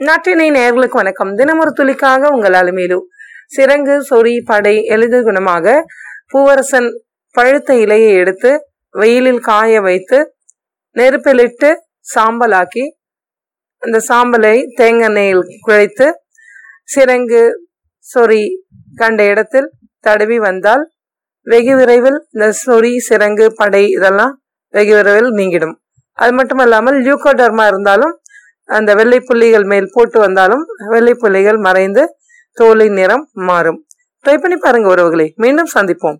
நாட்டினை நேர்களுக்கு வணக்கம். தினமொரு துளிக்காக உங்கள் அலுமையிலு சிறங்கு சொறி படை எளிது குணமாக பூவரசன் பழுத்த இலையை எடுத்து வெயிலில் காய வைத்து நெருப்பிலிட்டு சாம்பலாக்கி அந்த சாம்பலை தேங்காய் எண்ணெயில் குழைத்து சிறங்கு சொறி கண்ட இடத்தில் தடவி வந்தால் வெகு விரைவில் இந்த சொறி சிறங்கு படை இதெல்லாம் வெகு விரைவில் நீங்கிடும். அது மட்டும் இல்லாமல் லியூகோடர்மா இருந்தாலும் அந்த வெள்ளை புள்ளிகள் மேல் போட்டு வந்தாலும் வெள்ளை புள்ளிகள் மறைந்து தோலின் நிறம் மாறும். ட்ரை பண்ணி பாருங்க உறவுகளை. மீண்டும் சந்திப்போம்.